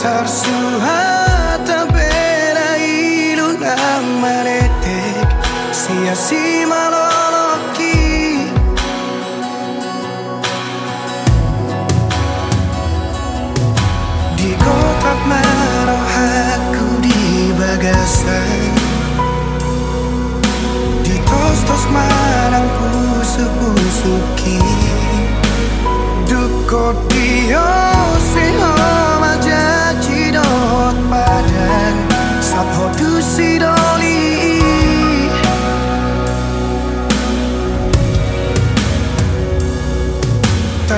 tarsuhata berailun ang manetek Siya si malo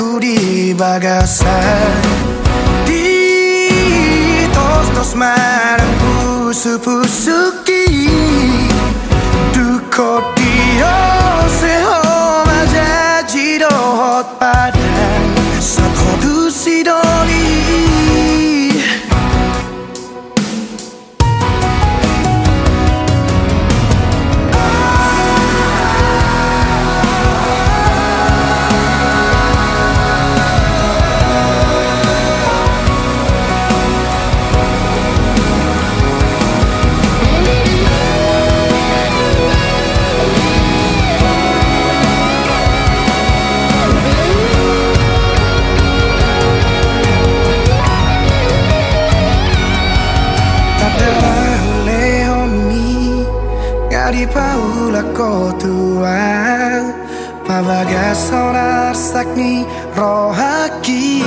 aku di bagasan. Di tos-tos marang pusu-pusuki Dukot dio seho majaji dohot padang Satho di paura kotua ma va gassonar sakni rohaki